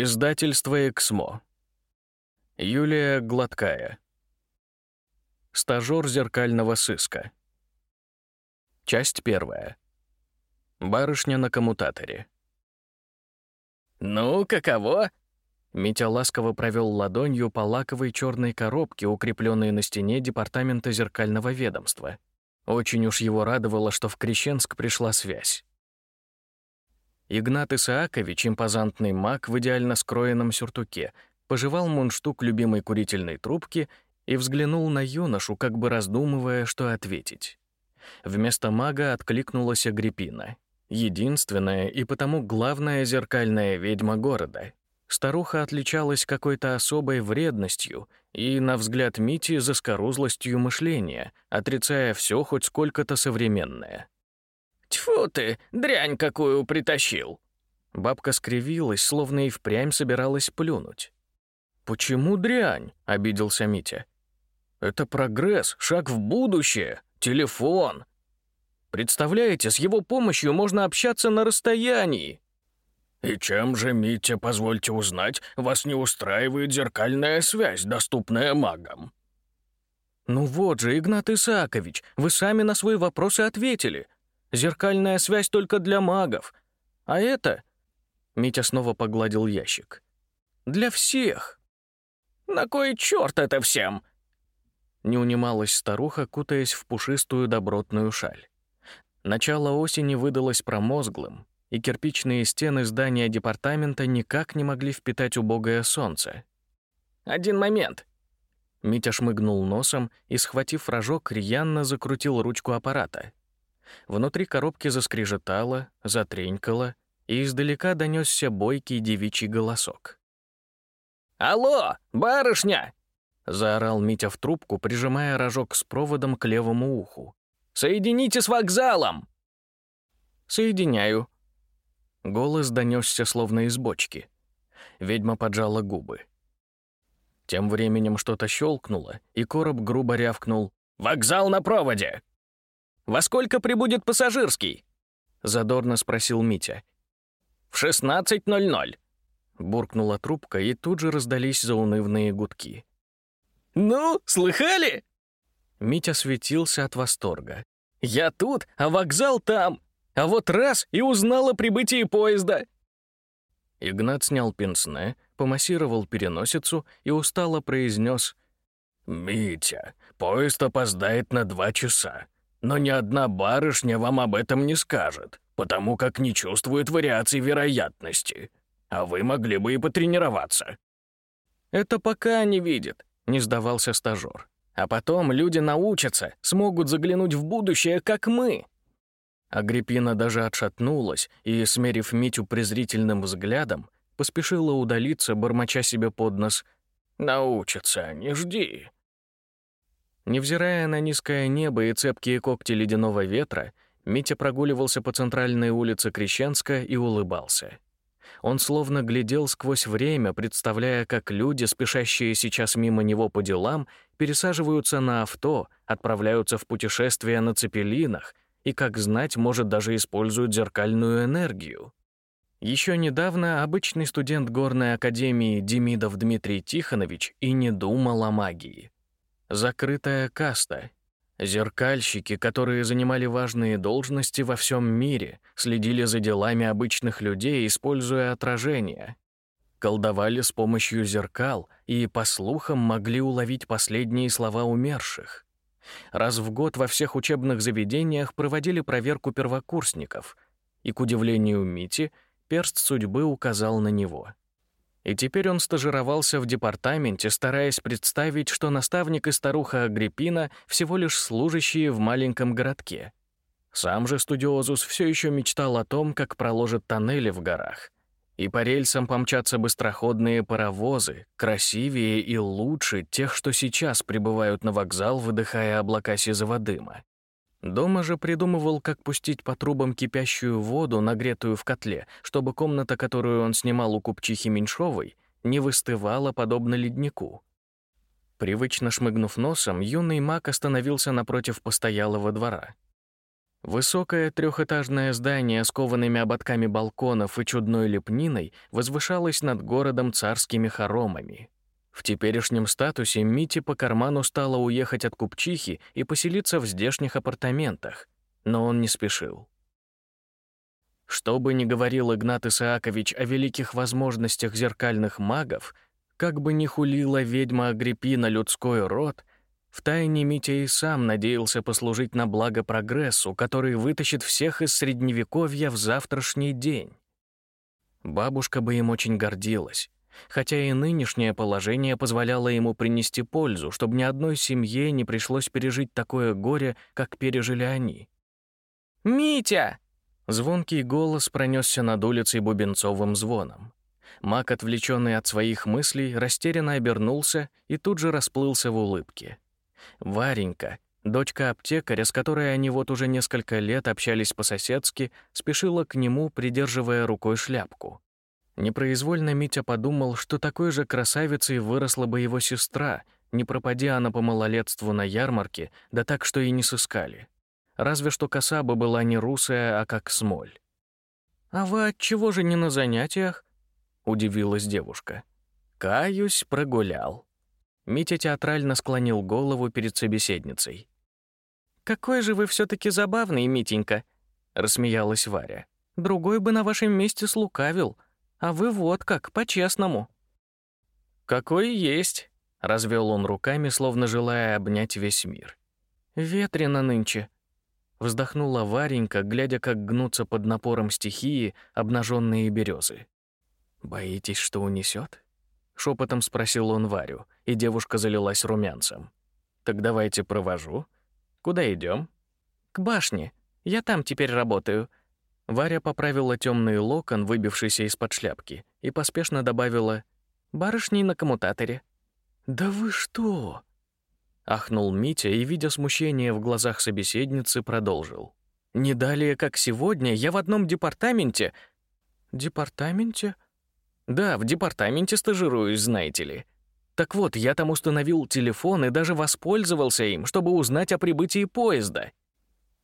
Издательство «Эксмо». Юлия Гладкая. Стажёр зеркального сыска. Часть первая. Барышня на коммутаторе. «Ну, каково?» Митя ласково провел ладонью по лаковой черной коробке, укрепленной на стене департамента зеркального ведомства. Очень уж его радовало, что в Крещенск пришла связь. Игнат Исаакович, импозантный маг в идеально скроенном сюртуке, пожевал мундштук любимой курительной трубки и взглянул на юношу, как бы раздумывая, что ответить. Вместо мага откликнулась Агриппина, единственная и потому главная зеркальная ведьма города. Старуха отличалась какой-то особой вредностью и, на взгляд Мити, заскорузлостью мышления, отрицая все хоть сколько-то современное. «Тьфу ты, дрянь какую притащил!» Бабка скривилась, словно и впрямь собиралась плюнуть. «Почему дрянь?» — обиделся Митя. «Это прогресс, шаг в будущее, телефон. Представляете, с его помощью можно общаться на расстоянии». «И чем же, Митя, позвольте узнать, вас не устраивает зеркальная связь, доступная магам?» «Ну вот же, Игнат Исаакович, вы сами на свои вопросы ответили. Зеркальная связь только для магов. А это...» Митя снова погладил ящик. «Для всех». «На кой черт это всем?» Не унималась старуха, кутаясь в пушистую добротную шаль. Начало осени выдалось промозглым, и кирпичные стены здания департамента никак не могли впитать убогое солнце. «Один момент». Митя шмыгнул носом и, схватив рожок, рьяно закрутил ручку аппарата. Внутри коробки заскрежетало, затренькало, и издалека донесся бойкий девичий голосок. «Алло, барышня!» — заорал Митя в трубку, прижимая рожок с проводом к левому уху. «Соедините с вокзалом!» «Соединяю». Голос донесся словно из бочки. Ведьма поджала губы. Тем временем что-то щелкнуло, и короб грубо рявкнул «Вокзал на проводе!» «Во сколько прибудет пассажирский?» — задорно спросил Митя. «В 16.00», — буркнула трубка, и тут же раздались заунывные гудки. «Ну, слыхали?» Митя светился от восторга. «Я тут, а вокзал там. А вот раз и узнал о прибытии поезда». Игнат снял пенсне, помассировал переносицу и устало произнес «Митя, поезд опоздает на два часа. Но ни одна барышня вам об этом не скажет, потому как не чувствует вариаций вероятности. А вы могли бы и потренироваться». «Это пока не видит», — не сдавался стажёр. «А потом люди научатся, смогут заглянуть в будущее, как мы». Агриппина даже отшатнулась и, смерив Митю презрительным взглядом, поспешила удалиться, бормоча себе под нос «Научатся, не жди». Невзирая на низкое небо и цепкие когти ледяного ветра, Митя прогуливался по центральной улице Крещенска и улыбался. Он словно глядел сквозь время, представляя, как люди, спешащие сейчас мимо него по делам, пересаживаются на авто, отправляются в путешествия на цепелинах и, как знать, может, даже используют зеркальную энергию. Еще недавно обычный студент горной академии Демидов Дмитрий Тихонович и не думал о магии. Закрытая каста. Зеркальщики, которые занимали важные должности во всем мире, следили за делами обычных людей, используя отражения. Колдовали с помощью зеркал и, по слухам, могли уловить последние слова умерших. Раз в год во всех учебных заведениях проводили проверку первокурсников, и, к удивлению Мити, перст судьбы указал на него — и теперь он стажировался в департаменте, стараясь представить, что наставник и старуха Агриппина всего лишь служащие в маленьком городке. Сам же студиозус все еще мечтал о том, как проложит тоннели в горах. И по рельсам помчатся быстроходные паровозы, красивее и лучше тех, что сейчас прибывают на вокзал, выдыхая облака сизого дыма. Дома же придумывал, как пустить по трубам кипящую воду, нагретую в котле, чтобы комната, которую он снимал у купчихи Меньшовой, не выстывала подобно леднику. Привычно шмыгнув носом, юный маг остановился напротив постоялого двора. Высокое трехэтажное здание с коваными ободками балконов и чудной лепниной возвышалось над городом царскими хоромами. В теперешнем статусе Мите по карману стало уехать от купчихи и поселиться в здешних апартаментах, но он не спешил. Что бы ни говорил Игнат Исаакович о великих возможностях зеркальных магов, как бы ни хулила ведьма Агриппина людской род, втайне Митя и сам надеялся послужить на благо прогрессу, который вытащит всех из Средневековья в завтрашний день. Бабушка бы им очень гордилась, хотя и нынешнее положение позволяло ему принести пользу, чтобы ни одной семье не пришлось пережить такое горе, как пережили они. «Митя!» Звонкий голос пронесся над улицей бубенцовым звоном. Мак, отвлеченный от своих мыслей, растерянно обернулся и тут же расплылся в улыбке. Варенька, дочка аптекаря, с которой они вот уже несколько лет общались по-соседски, спешила к нему, придерживая рукой шляпку. Непроизвольно Митя подумал, что такой же красавицей выросла бы его сестра, не пропадя она по малолетству на ярмарке, да так, что и не сыскали. Разве что коса бы была не русая, а как смоль. «А вы отчего же не на занятиях?» — удивилась девушка. «Каюсь, прогулял». Митя театрально склонил голову перед собеседницей. «Какой же вы все таки забавный, Митенька!» — рассмеялась Варя. «Другой бы на вашем месте слукавил, а вы вот как, по-честному». «Какой есть!» — развел он руками, словно желая обнять весь мир. «Ветрено нынче», Вздохнула Варенька, глядя, как гнутся под напором стихии обнаженные березы. «Боитесь, что унесет? Шепотом спросил он Варю, и девушка залилась румянцем. «Так давайте провожу. Куда идем? «К башне. Я там теперь работаю». Варя поправила темный локон, выбившийся из-под шляпки, и поспешно добавила «барышни на коммутаторе». «Да вы что?» Ахнул Митя и, видя смущение в глазах собеседницы, продолжил. «Не далее, как сегодня, я в одном департаменте...» «Департаменте?» «Да, в департаменте стажируюсь, знаете ли. Так вот, я там установил телефон и даже воспользовался им, чтобы узнать о прибытии поезда.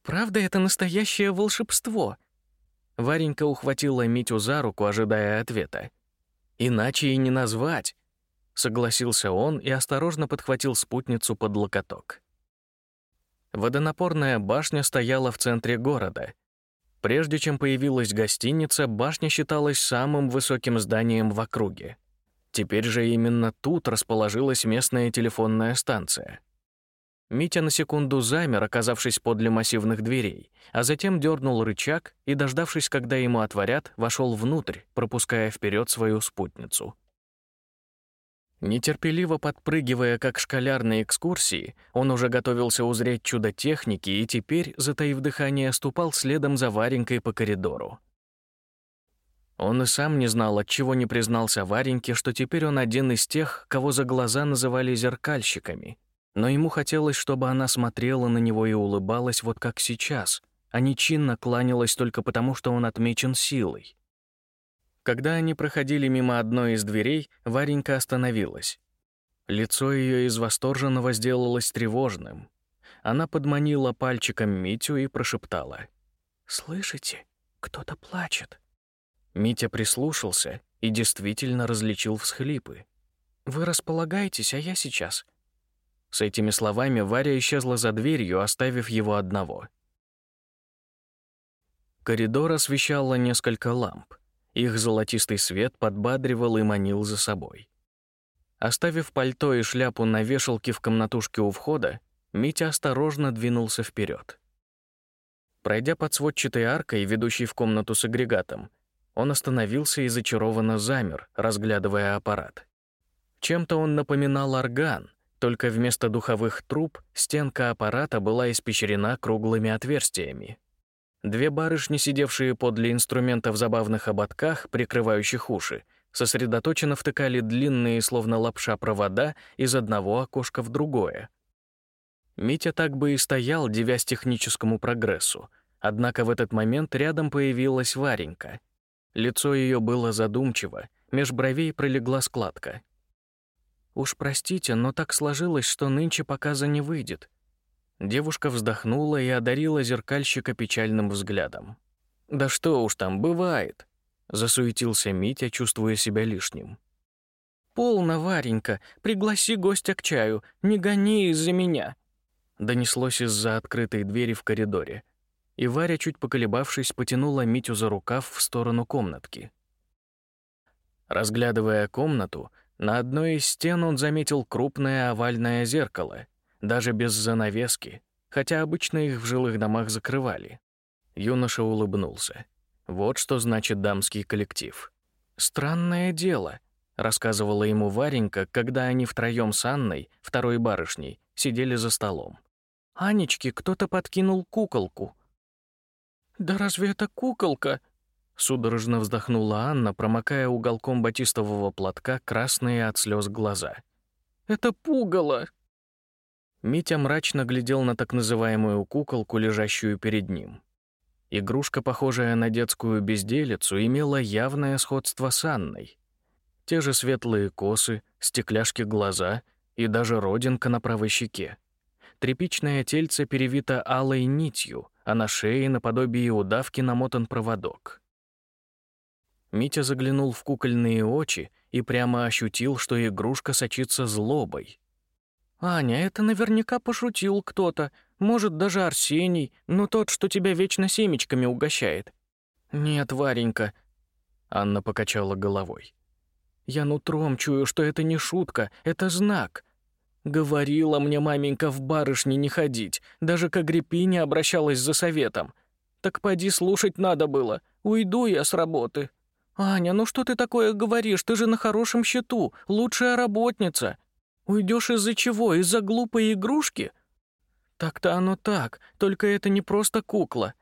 Правда, это настоящее волшебство». Варенька ухватила Митю за руку, ожидая ответа. «Иначе и не назвать. Согласился он и осторожно подхватил спутницу под локоток. Водонапорная башня стояла в центре города. Прежде чем появилась гостиница, башня считалась самым высоким зданием в округе. Теперь же именно тут расположилась местная телефонная станция. Митя на секунду замер, оказавшись подле массивных дверей, а затем дернул рычаг и, дождавшись, когда ему отворят, вошел внутрь, пропуская вперед свою спутницу. Нетерпеливо подпрыгивая, как школяр на экскурсии, он уже готовился узреть чудо техники и теперь, затаив дыхание, ступал следом за Варенькой по коридору. Он и сам не знал, от чего не признался Вареньке, что теперь он один из тех, кого за глаза называли зеркальщиками. Но ему хотелось, чтобы она смотрела на него и улыбалась вот как сейчас, а не чинно кланялась только потому, что он отмечен силой. Когда они проходили мимо одной из дверей, Варенька остановилась. Лицо ее из восторженного сделалось тревожным. Она подманила пальчиком Митю и прошептала. «Слышите? Кто-то плачет». Митя прислушался и действительно различил всхлипы. «Вы располагайтесь, а я сейчас». С этими словами Варя исчезла за дверью, оставив его одного. Коридор освещало несколько ламп. Их золотистый свет подбадривал и манил за собой. Оставив пальто и шляпу на вешалке в комнатушке у входа, Митя осторожно двинулся вперед. Пройдя под сводчатой аркой, ведущей в комнату с агрегатом, он остановился и зачарованно замер, разглядывая аппарат. Чем-то он напоминал орган, только вместо духовых труб стенка аппарата была испещрена круглыми отверстиями. Две барышни, сидевшие подле инструмента в забавных ободках, прикрывающих уши, сосредоточенно втыкали длинные, словно лапша, провода из одного окошка в другое. Митя так бы и стоял, девясь техническому прогрессу. Однако в этот момент рядом появилась Варенька. Лицо ее было задумчиво, меж бровей пролегла складка. «Уж простите, но так сложилось, что нынче показа не выйдет», Девушка вздохнула и одарила зеркальщика печальным взглядом. «Да что уж там, бывает», — засуетился Митя, чувствуя себя лишним. «Полно, Варенька, пригласи гостя к чаю, не гони из-за меня», — донеслось из-за открытой двери в коридоре. И Варя, чуть поколебавшись, потянула Митю за рукав в сторону комнатки. Разглядывая комнату, на одной из стен он заметил крупное овальное зеркало, даже без занавески, хотя обычно их в жилых домах закрывали. Юноша улыбнулся. Вот что значит дамский коллектив. «Странное дело», — рассказывала ему Варенька, когда они втроем с Анной, второй барышней, сидели за столом. «Анечке кто-то подкинул куколку». «Да разве это куколка?» Судорожно вздохнула Анна, промокая уголком батистового платка красные от слез глаза. «Это пугало!» Митя мрачно глядел на так называемую куколку, лежащую перед ним. Игрушка, похожая на детскую безделицу, имела явное сходство с Анной. Те же светлые косы, стекляшки глаза и даже родинка на правой щеке. Тряпичное тельце перевито алой нитью, а на шее наподобие удавки намотан проводок. Митя заглянул в кукольные очи и прямо ощутил, что игрушка сочится злобой. «Аня, это наверняка пошутил кто-то, может, даже Арсений, но тот, что тебя вечно семечками угощает». «Нет, Варенька», — Анна покачала головой. «Я нутром чую, что это не шутка, это знак. Говорила мне маменька в барышне не ходить, даже к Агриппине обращалась за советом. Так поди слушать надо было, уйду я с работы». «Аня, ну что ты такое говоришь? Ты же на хорошем счету, лучшая работница. Уйдешь из-за чего? Из-за глупой игрушки?» «Так-то оно так, только это не просто кукла.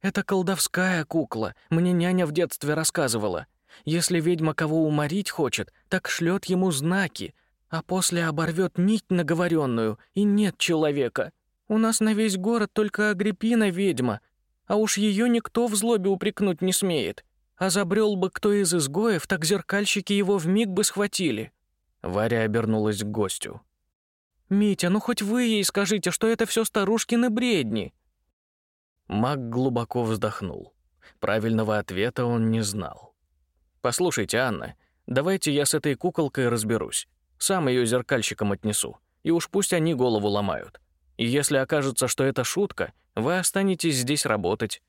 Это колдовская кукла, мне няня в детстве рассказывала. Если ведьма кого уморить хочет, так шлет ему знаки, а после оборвет нить наговоренную, и нет человека. У нас на весь город только Агриппина ведьма, а уж ее никто в злобе упрекнуть не смеет. А забрел бы кто из изгоев, так зеркальщики его вмиг бы схватили». Варя обернулась к гостю. «Митя, ну хоть вы ей скажите, что это все старушкины бредни!» Маг глубоко вздохнул. Правильного ответа он не знал. «Послушайте, Анна, давайте я с этой куколкой разберусь. Сам ее зеркальщикам отнесу, и уж пусть они голову ломают. И если окажется, что это шутка, вы останетесь здесь работать,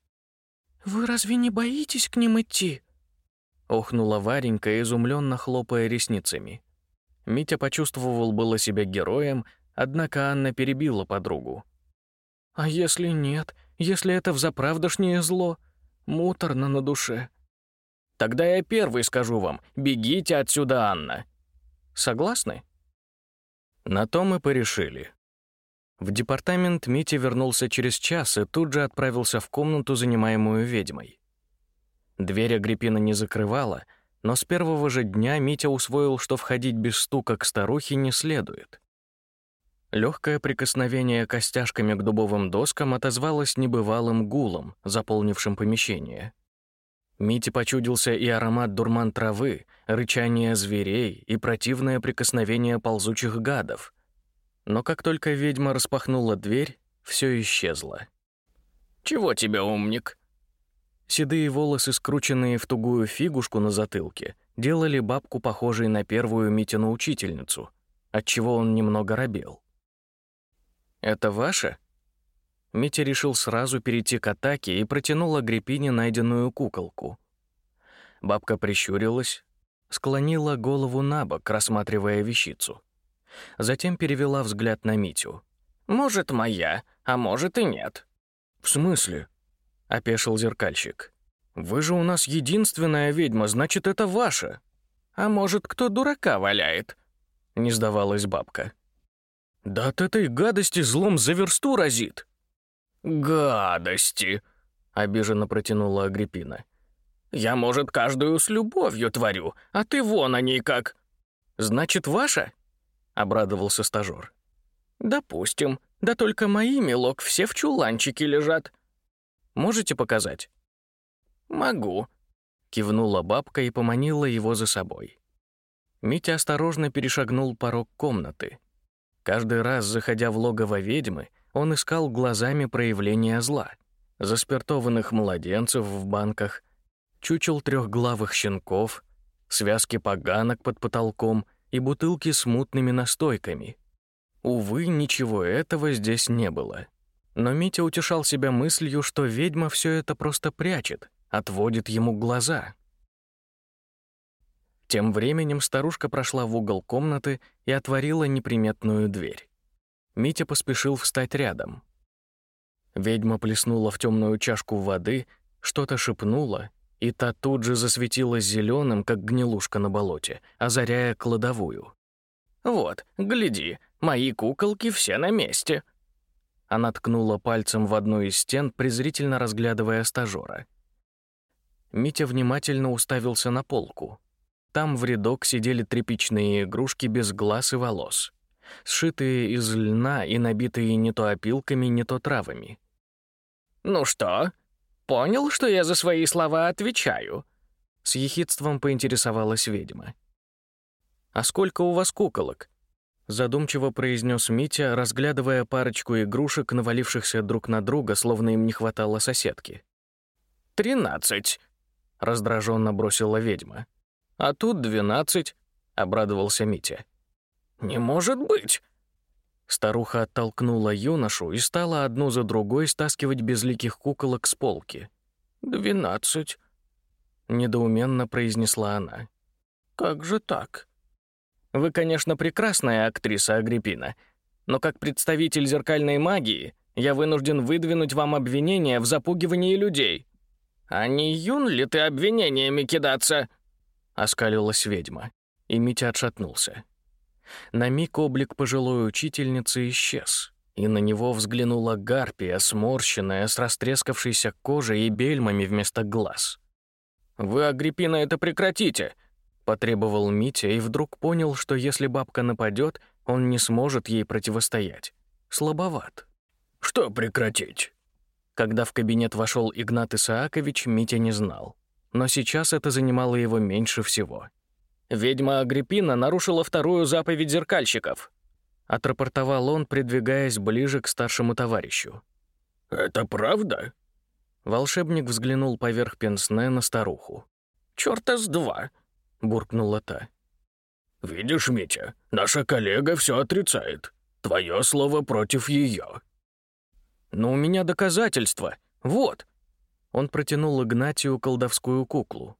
«Вы разве не боитесь к ним идти?» Охнула Варенька, изумленно хлопая ресницами. Митя почувствовал было себя героем, однако Анна перебила подругу. «А если нет? Если это взаправдошнее зло? Муторно на душе». «Тогда я первый скажу вам, бегите отсюда, Анна». «Согласны?» На то мы порешили. В департамент Митя вернулся через час и тут же отправился в комнату, занимаемую ведьмой. Дверь Агриппина не закрывала, но с первого же дня Митя усвоил, что входить без стука к старухе не следует. Легкое прикосновение костяшками к дубовым доскам отозвалось небывалым гулом, заполнившим помещение. Мите почудился и аромат дурман травы, рычание зверей и противное прикосновение ползучих гадов — но как только ведьма распахнула дверь, все исчезло. «Чего тебе, умник?» Седые волосы, скрученные в тугую фигушку на затылке, делали бабку похожей на первую Митину учительницу, отчего он немного робел. «Это ваше?» Митя решил сразу перейти к атаке и протянул Агриппине найденную куколку. Бабка прищурилась, склонила голову на бок, рассматривая вещицу. Затем перевела взгляд на Митю. «Может, моя, а может и нет». «В смысле?» — опешил зеркальщик. «Вы же у нас единственная ведьма, значит, это ваша». «А может, кто дурака валяет?» — не сдавалась бабка. «Да от этой гадости злом за версту разит». «Гадости!» — обиженно протянула Агриппина. «Я, может, каждую с любовью творю, а ты вон о ней как...» «Значит, ваша?» Обрадовался стажёр. «Допустим. Да только мои, милок, все в чуланчике лежат. Можете показать?» «Могу», — кивнула бабка и поманила его за собой. Митя осторожно перешагнул порог комнаты. Каждый раз, заходя в логово ведьмы, Он искал глазами проявления зла. Заспиртованных младенцев в банках, чучел трехглавых щенков, связки поганок под потолком и бутылки с мутными настойками. Увы, ничего этого здесь не было. Но Митя утешал себя мыслью, что ведьма все это просто прячет, отводит ему глаза. Тем временем старушка прошла в угол комнаты и отворила неприметную дверь. Митя поспешил встать рядом. Ведьма плеснула в темную чашку воды, что-то шепнула, и та тут же засветилась зеленым, как гнилушка на болоте, озаряя кладовую. «Вот, гляди, мои куколки все на месте». Она ткнула пальцем в одну из стен, презрительно разглядывая стажера. Митя внимательно уставился на полку. Там в рядок сидели тряпичные игрушки без глаз и волос, сшитые из льна и набитые не то опилками, не то травами. «Ну что, понял, что я за свои слова отвечаю?» С ехидством поинтересовалась ведьма. «А сколько у вас куколок?» Задумчиво произнес Митя, разглядывая парочку игрушек, навалившихся друг на друга, словно им не хватало соседки. «Тринадцать», — раздраженно бросила ведьма. «А тут двенадцать», — обрадовался Митя. «Не может быть!» Старуха оттолкнула юношу и стала одну за другой стаскивать безликих куколок с полки. «Двенадцать», — недоуменно произнесла она. «Как же так?» «Вы, конечно, прекрасная актриса, Агриппина, но как представитель зеркальной магии я вынужден выдвинуть вам обвинение в запугивании людей». «А не юн ли ты обвинениями кидаться?» — оскалилась ведьма, и Митя отшатнулся. На миг облик пожилой учительницы исчез, и на него взглянула гарпия, сморщенная, с растрескавшейся кожей и бельмами вместо глаз. «Вы, Агриппина, это прекратите!» — потребовал Митя и вдруг понял, что если бабка нападет, он не сможет ей противостоять. Слабоват. «Что прекратить?» Когда в кабинет вошел Игнат Исаакович, Митя не знал. Но сейчас это занимало его меньше всего. Ведьма Агриппина нарушила вторую заповедь зеркальщиков. Отрапортовал он, придвигаясь ближе к старшему товарищу. «Это правда?» Волшебник взглянул поверх пенсне на старуху. «Чёрта с два!» — буркнула та. «Видишь, Митя, наша коллега все отрицает. Твое слово против ее. «Но у меня доказательства. Вот!» Он протянул Игнатию колдовскую куклу.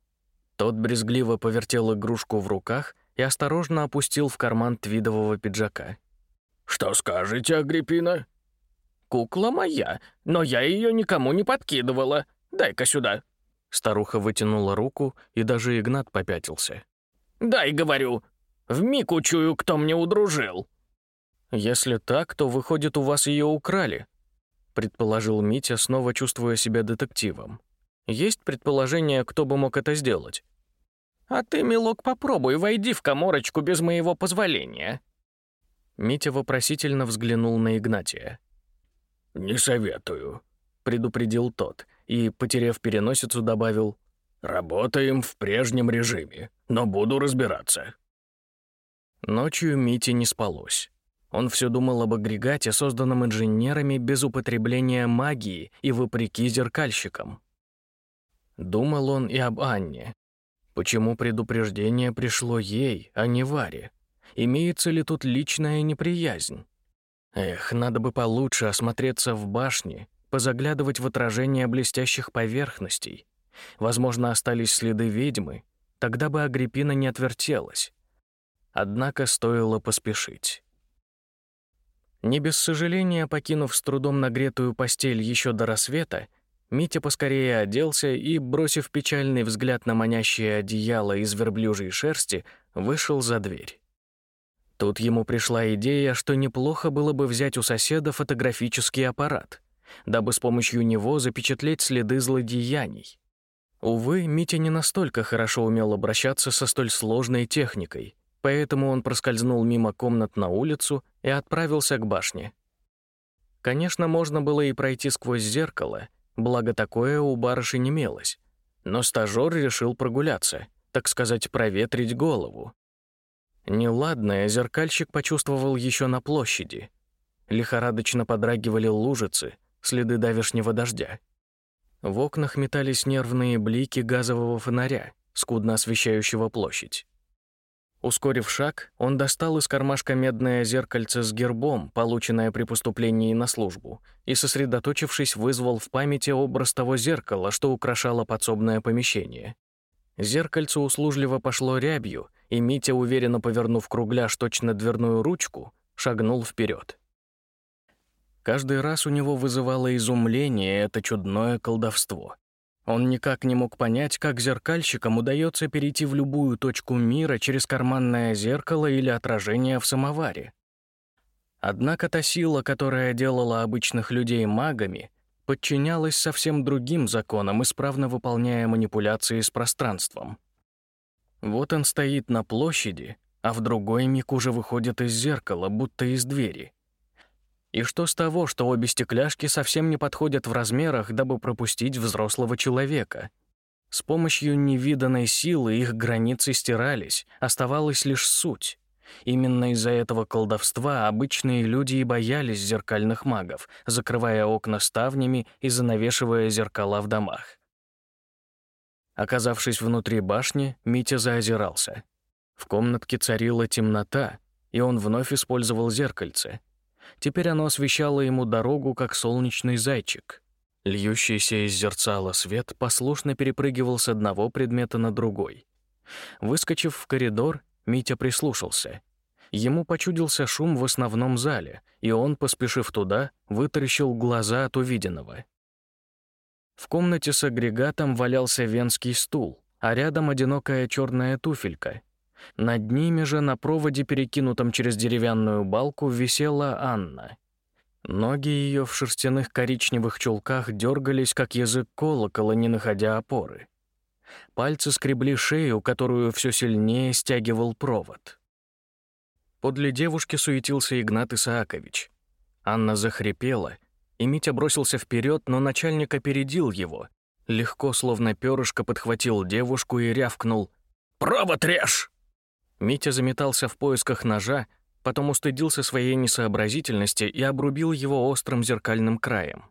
Тот брезгливо повертел игрушку в руках и осторожно опустил в карман твидового пиджака. «Что скажете, Агриппина?» «Кукла моя, но я ее никому не подкидывала. Дай-ка сюда». Старуха вытянула руку, и даже Игнат попятился. «Дай, говорю. Вмиг учую, кто мне удружил». «Если так, то, выходит, у вас ее украли», предположил Митя, снова чувствуя себя детективом. Есть предположение, кто бы мог это сделать? А ты, милок, попробуй, войди в коморочку без моего позволения. Митя вопросительно взглянул на Игнатия. «Не советую», — предупредил тот и, потеряв переносицу, добавил «Работаем в прежнем режиме, но буду разбираться». Ночью Мите не спалось. Он все думал об агрегате, созданном инженерами без употребления магии и вопреки зеркальщикам. Думал он и об Анне. Почему предупреждение пришло ей, а не Варе? Имеется ли тут личная неприязнь? Эх, надо бы получше осмотреться в башне, позаглядывать в отражение блестящих поверхностей. Возможно, остались следы ведьмы, тогда бы Агриппина не отвертелась. Однако стоило поспешить. Не без сожаления покинув с трудом нагретую постель еще до рассвета, Митя поскорее оделся и, бросив печальный взгляд на манящее одеяло из верблюжьей шерсти, вышел за дверь. Тут ему пришла идея, что неплохо было бы взять у соседа фотографический аппарат, дабы с помощью него запечатлеть следы злодеяний. Увы, Митя не настолько хорошо умел обращаться со столь сложной техникой, поэтому он проскользнул мимо комнат на улицу и отправился к башне. Конечно, можно было и пройти сквозь зеркало, благо такое у барыши не имелось. Но стажёр решил прогуляться, так сказать, проветрить голову. Неладное зеркальщик почувствовал еще на площади. Лихорадочно подрагивали лужицы, следы давешнего дождя. В окнах метались нервные блики газового фонаря, скудно освещающего площадь. Ускорив шаг, он достал из кармашка медное зеркальце с гербом, полученное при поступлении на службу, и, сосредоточившись, вызвал в памяти образ того зеркала, что украшало подсобное помещение. Зеркальце услужливо пошло рябью, и Митя, уверенно повернув кругляш точно дверную ручку, шагнул вперед. Каждый раз у него вызывало изумление это чудное колдовство. Он никак не мог понять, как зеркальщикам удается перейти в любую точку мира через карманное зеркало или отражение в самоваре. Однако та сила, которая делала обычных людей магами, подчинялась совсем другим законам, исправно выполняя манипуляции с пространством. Вот он стоит на площади, а в другой миг уже выходит из зеркала, будто из двери. И что с того, что обе стекляшки совсем не подходят в размерах, дабы пропустить взрослого человека? С помощью невиданной силы их границы стирались, оставалась лишь суть. Именно из-за этого колдовства обычные люди и боялись зеркальных магов, закрывая окна ставнями и занавешивая зеркала в домах. Оказавшись внутри башни, Митя заозирался. В комнатке царила темнота, и он вновь использовал зеркальце. Теперь оно освещало ему дорогу, как солнечный зайчик. Льющийся из зерцала свет послушно перепрыгивал с одного предмета на другой. Выскочив в коридор, Митя прислушался. Ему почудился шум в основном зале, и он, поспешив туда, вытаращил глаза от увиденного. В комнате с агрегатом валялся венский стул, а рядом одинокая черная туфелька. Над ними же на проводе, перекинутом через деревянную балку, висела Анна. Ноги ее в шерстяных коричневых чулках дергались, как язык колокола, не находя опоры. Пальцы скребли шею, которую все сильнее стягивал провод. Подле девушки суетился Игнат Исаакович. Анна захрипела, и Митя бросился вперед, но начальник опередил его. Легко, словно перышко, подхватил девушку и рявкнул «Провод режь!». Митя заметался в поисках ножа, потом устыдился своей несообразительности и обрубил его острым зеркальным краем.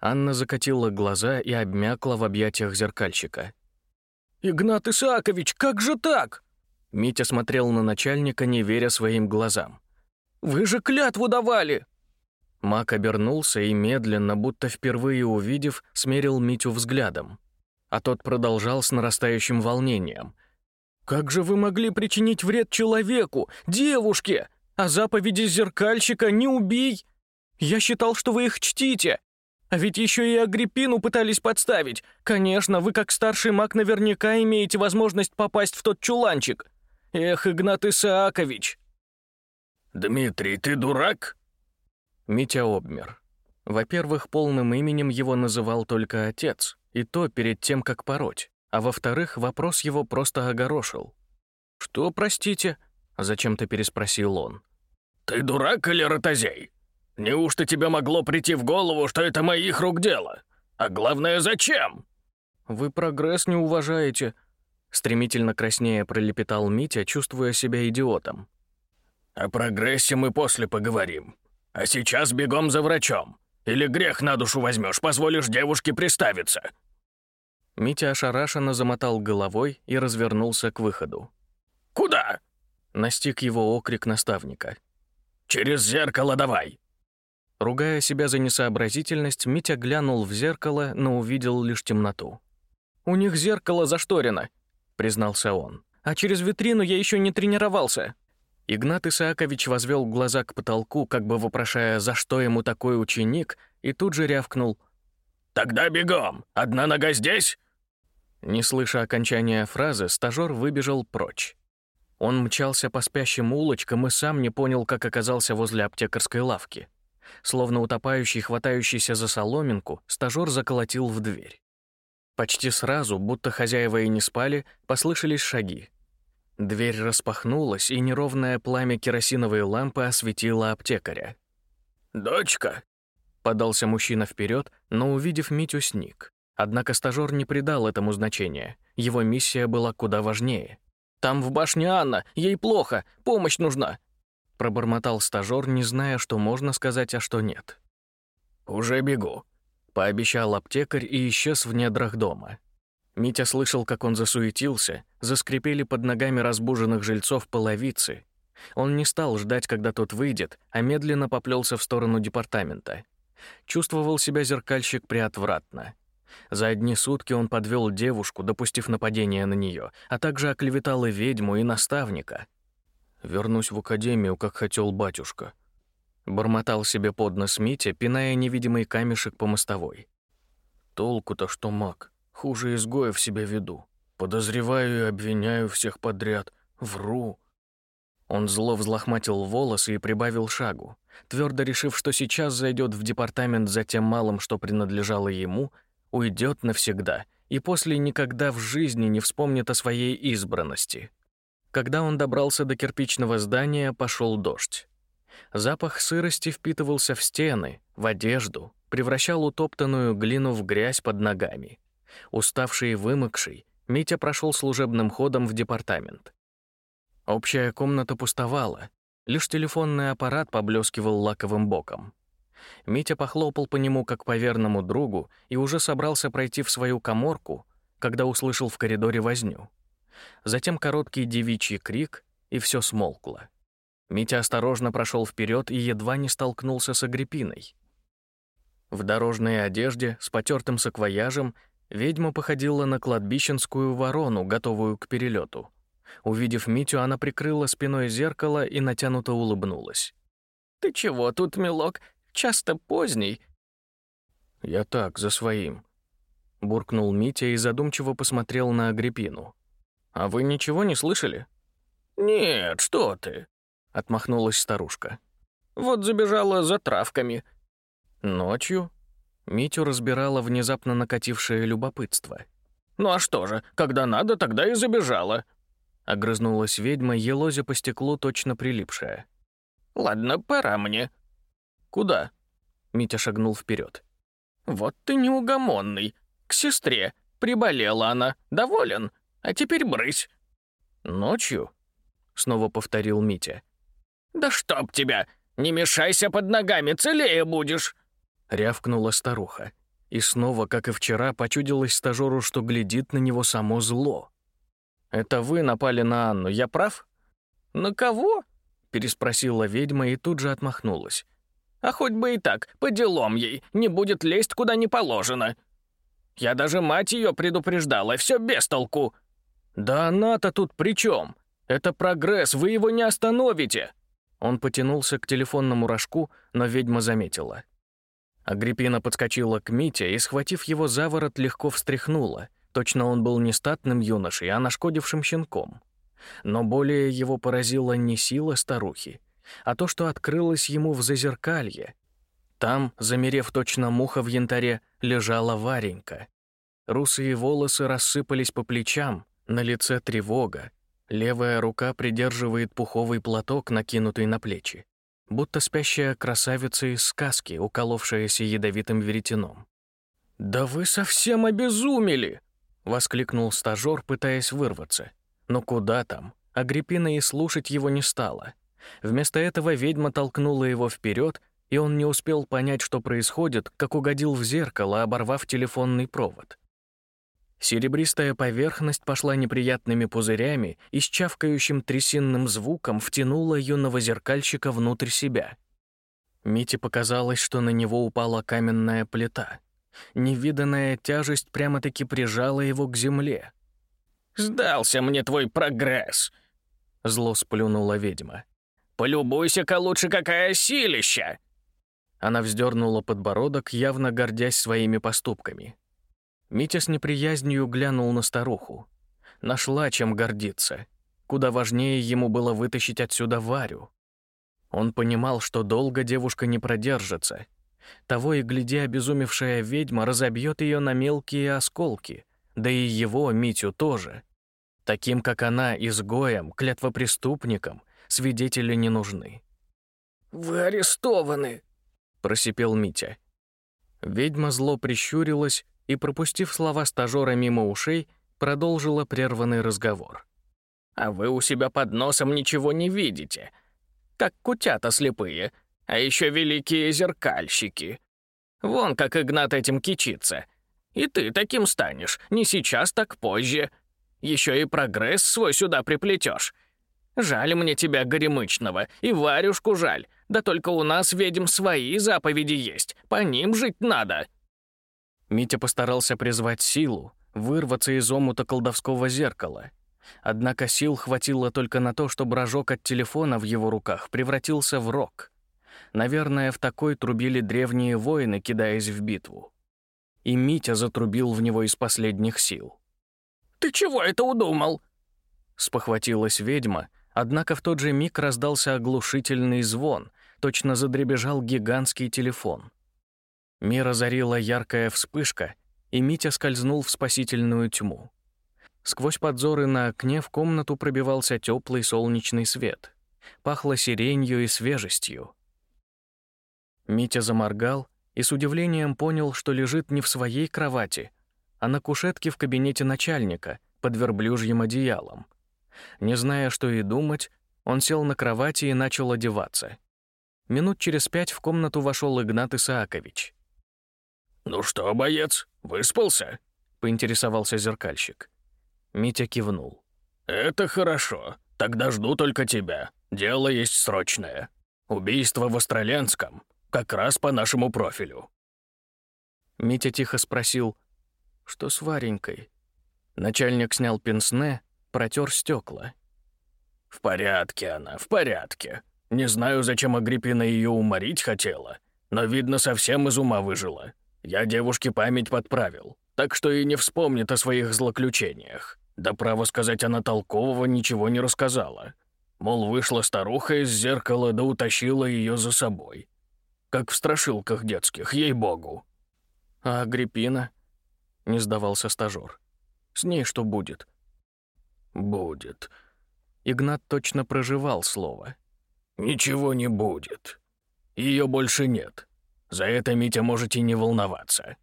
Анна закатила глаза и обмякла в объятиях зеркальщика. «Игнат Исаакович, как же так?» Митя смотрел на начальника, не веря своим глазам. «Вы же клятву давали!» Мак обернулся и медленно, будто впервые увидев, смерил Митю взглядом. А тот продолжал с нарастающим волнением. «Как же вы могли причинить вред человеку, девушке? А заповеди зеркальщика «не убей»? Я считал, что вы их чтите. А ведь еще и Агриппину пытались подставить. Конечно, вы как старший маг наверняка имеете возможность попасть в тот чуланчик. Эх, Игнат Исаакович!» «Дмитрий, ты дурак?» Митя обмер. Во-первых, полным именем его называл только отец, и то перед тем, как пороть. А во-вторых, вопрос его просто огорошил. «Что, простите?» — зачем-то переспросил он. «Ты дурак или ротозей? Неужто тебе могло прийти в голову, что это моих рук дело? А главное, зачем?» «Вы прогресс не уважаете», — стремительно краснея пролепетал Митя, чувствуя себя идиотом. «О прогрессе мы после поговорим. А сейчас бегом за врачом. Или грех на душу возьмешь, позволишь девушке приставиться». Митя ошарашенно замотал головой и развернулся к выходу. «Куда?» — настиг его окрик наставника. «Через зеркало давай!» Ругая себя за несообразительность, Митя глянул в зеркало, но увидел лишь темноту. «У них зеркало зашторено», — признался он. «А через витрину я еще не тренировался». Игнат Исаакович возвел глаза к потолку, как бы вопрошая, за что ему такой ученик, и тут же рявкнул. «Тогда бегом! Одна нога здесь!» Не слыша окончания фразы, стажёр выбежал прочь. Он мчался по спящим улочкам и сам не понял, как оказался возле аптекарской лавки. Словно утопающий, хватающийся за соломинку, стажёр заколотил в дверь. Почти сразу, будто хозяева и не спали, послышались шаги. Дверь распахнулась, и неровное пламя керосиновой лампы осветило аптекаря. «Дочка!» — подался мужчина вперед, но, увидев Митю, сник. Однако стажёр не придал этому значения. Его миссия была куда важнее. «Там в башне Анна, ей плохо, помощь нужна!» пробормотал стажёр, не зная, что можно сказать, а что нет. «Уже бегу», — пообещал аптекарь и исчез в недрах дома. Митя слышал, как он засуетился, заскрипели под ногами разбуженных жильцов половицы. Он не стал ждать, когда тот выйдет, а медленно поплелся в сторону департамента. Чувствовал себя зеркальщик приотвратно. За одни сутки он подвел девушку, допустив нападение на нее, а также оклеветал и ведьму, и наставника. «Вернусь в академию, как хотел батюшка», — бормотал себе под нос Митя, пиная невидимый камешек по мостовой. «Толку-то что маг? Хуже изгоев себя веду. Подозреваю и обвиняю всех подряд. Вру». Он зло взлохматил волосы и прибавил шагу, твердо решив, что сейчас зайдет в департамент за тем малым, что принадлежало ему, уйдет навсегда и после никогда в жизни не вспомнит о своей избранности. Когда он добрался до кирпичного здания, пошел дождь. Запах сырости впитывался в стены, в одежду, превращал утоптанную глину в грязь под ногами. Уставший и вымокший, Митя прошел служебным ходом в департамент. Общая комната пустовала, лишь телефонный аппарат поблескивал лаковым боком. Митя похлопал по нему, как по верному другу, и уже собрался пройти в свою коморку, когда услышал в коридоре возню. Затем короткий девичий крик, и все смолкло. Митя осторожно прошел вперед и едва не столкнулся с Агриппиной. В дорожной одежде, с потертым саквояжем, ведьма походила на кладбищенскую ворону, готовую к перелету. Увидев Митю, она прикрыла спиной зеркало и натянуто улыбнулась. «Ты чего тут, милок? Часто поздний». «Я так, за своим», — буркнул Митя и задумчиво посмотрел на Агриппину. «А вы ничего не слышали?» «Нет, что ты», — отмахнулась старушка. «Вот забежала за травками». «Ночью?» Митю разбирала внезапно накатившее любопытство. «Ну а что же, когда надо, тогда и забежала», — огрызнулась ведьма, елозя по стеклу точно прилипшая. «Ладно, пора мне. «Куда?» Митя шагнул вперед. «Вот ты неугомонный. К сестре. Приболела она. Доволен? А теперь брысь». «Ночью?» Снова повторил Митя. «Да чтоб тебя! Не мешайся под ногами, целее будешь!» Рявкнула старуха. И снова, как и вчера, почудилось стажеру, что глядит на него само зло. «Это вы напали на Анну, я прав?» «На кого?» переспросила ведьма и тут же отмахнулась. А хоть бы и так, по делам ей, не будет лезть куда не положено. Я даже мать ее предупреждала, все без толку. Да она-то тут при чем? Это прогресс, вы его не остановите. Он потянулся к телефонному рожку, но ведьма заметила. Агриппина подскочила к Мите и, схватив его за ворот, легко встряхнула. Точно он был не статным юношей, а нашкодившим щенком. Но более его поразила не сила старухи, а то, что открылось ему в зазеркалье. Там, замерев точно муха в янтаре, лежала Варенька. Русые волосы рассыпались по плечам, на лице тревога. Левая рука придерживает пуховый платок, накинутый на плечи, будто спящая красавица из сказки, уколовшаяся ядовитым веретеном. «Да вы совсем обезумели!» — воскликнул стажёр, пытаясь вырваться. Но куда там? Агриппина и слушать его не стала. Вместо этого ведьма толкнула его вперед, и он не успел понять, что происходит, как угодил в зеркало, оборвав телефонный провод. Серебристая поверхность пошла неприятными пузырями и с чавкающим трясинным звуком втянула юного зеркальщика внутрь себя. Мите показалось, что на него упала каменная плита. Невиданная тяжесть прямо-таки прижала его к земле. «Сдался мне твой прогресс!» Зло сплюнула ведьма. Полюбуйся-ка лучше, какая силища!» Она вздернула подбородок, явно гордясь своими поступками. Митя с неприязнью глянул на старуху. Нашла чем гордиться. Куда важнее ему было вытащить отсюда Варю. Он понимал, что долго девушка не продержится. Того и гляди, обезумевшая ведьма разобьет ее на мелкие осколки, да и его, Митю, тоже. Таким, как она, изгоем, клятвопреступником, свидетели не нужны. «Вы арестованы», — просипел Митя. Ведьма зло прищурилась и, пропустив слова стажера мимо ушей, продолжила прерванный разговор. «А вы у себя под носом ничего не видите. как кутята слепые, а еще великие зеркальщики. Вон как Игнат этим кичится. И ты таким станешь, не сейчас, так позже. Еще и прогресс свой сюда приплетешь. Жаль мне тебя, горемычного, и Варюшку жаль. Да только у нас, ведьм, свои заповеди есть, по ним жить надо». Митя постарался призвать силу, вырваться из омута колдовского зеркала. Однако сил хватило только на то, чтобы рожок от телефона в его руках превратился в рог. Наверное, в такой трубили древние воины, кидаясь в битву. И Митя затрубил в него из последних сил. «Ты чего это удумал?» Спохватилась ведьма, однако в тот же миг раздался оглушительный звон, точно задребежал гигантский телефон. Мир озарила яркая вспышка, и Митя скользнул в спасительную тьму. Сквозь подзоры на окне в комнату пробивался теплый солнечный свет. Пахло сиренью и свежестью. Митя заморгал и с удивлением понял, что лежит не в своей кровати, а на кушетке в кабинете начальника под верблюжьим одеялом. Не зная, что и думать, он сел на кровати и начал одеваться. Минут через пять в комнату вошел Игнат Исаакович. «Ну что, боец, выспался?» — поинтересовался зеркальщик. Митя кивнул. «Это хорошо. Тогда жду только тебя. Дело есть срочное. Убийство в Остроленском. Как раз по нашему профилю». Митя тихо спросил, что с Варенькой. Начальник снял пенсне, протер стекла. «В порядке она, в порядке. Не знаю, зачем Агриппина ее уморить хотела, но, видно, совсем из ума выжила. Я девушке память подправил, так что и не вспомнит о своих злоключениях. Да, право сказать, она толкового ничего не рассказала. Мол, вышла старуха из зеркала да утащила ее за собой. Как в страшилках детских, ей-богу. «А Агриппина?» — не сдавался стажёр. «С ней что будет?» «Будет». Игнат точно проживал слово. «Ничего не будет. Ее больше нет. За это, Митя, можете не волноваться».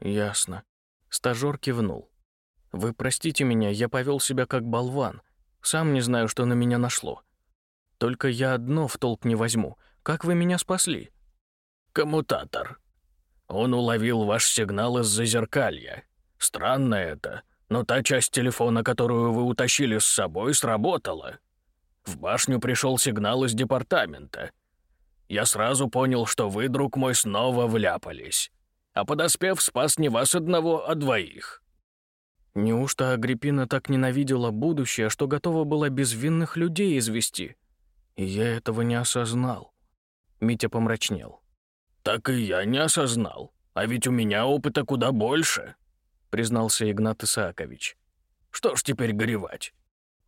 «Ясно». Стажёр кивнул. «Вы простите меня, я повел себя как болван. Сам не знаю, что на меня нашло. Только я одно в толк не возьму. Как вы меня спасли?» «Коммутатор. Он уловил ваш сигнал из зазеркалья. Странно это, но та часть телефона, которую вы утащили с собой, сработала. В башню пришел сигнал из департамента. Я сразу понял, что вы, друг мой, снова вляпались. А подоспев, спас не вас одного, а двоих. Неужто Агриппина так ненавидела будущее, что готова была безвинных людей извести? И я этого не осознал. Митя помрачнел. «Так и я не осознал. А ведь у меня опыта куда больше», — признался Игнат Исаакович. «Что ж теперь горевать?»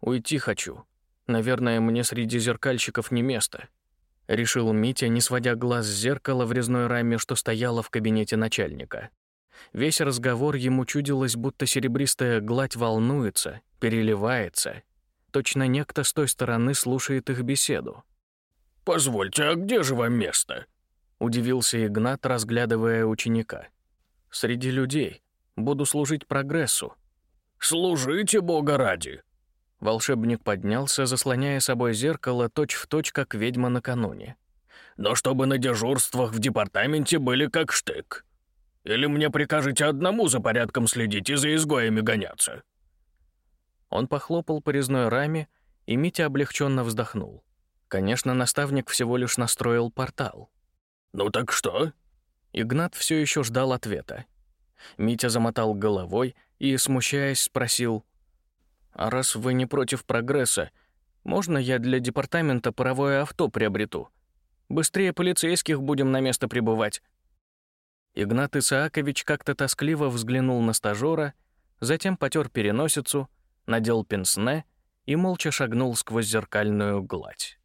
«Уйти хочу. Наверное, мне среди зеркальщиков не место», — решил Митя, не сводя глаз с зеркала в резной раме, что стояло в кабинете начальника. Весь разговор ему чудилось, будто серебристая гладь волнуется, переливается. Точно некто с той стороны слушает их беседу. «Позвольте, а где же вам место?» — удивился Игнат, разглядывая ученика. «Среди людей. Буду служить прогрессу». «Служите, Бога ради!» Волшебник поднялся, заслоняя собой зеркало точь-в-точь, точь, как ведьма накануне. «Но чтобы на дежурствах в департаменте были как штык. Или мне прикажете одному за порядком следить и за изгоями гоняться?» Он похлопал по резной раме, и Митя облегченно вздохнул. Конечно, наставник всего лишь настроил портал. «Ну так что?» Игнат все еще ждал ответа. Митя замотал головой и, смущаясь, спросил, «А раз вы не против прогресса, можно я для департамента паровое авто приобрету? Быстрее полицейских будем на место прибывать». Игнат Исаакович как-то тоскливо взглянул на стажера, затем потер переносицу, надел пенсне и молча шагнул сквозь зеркальную гладь.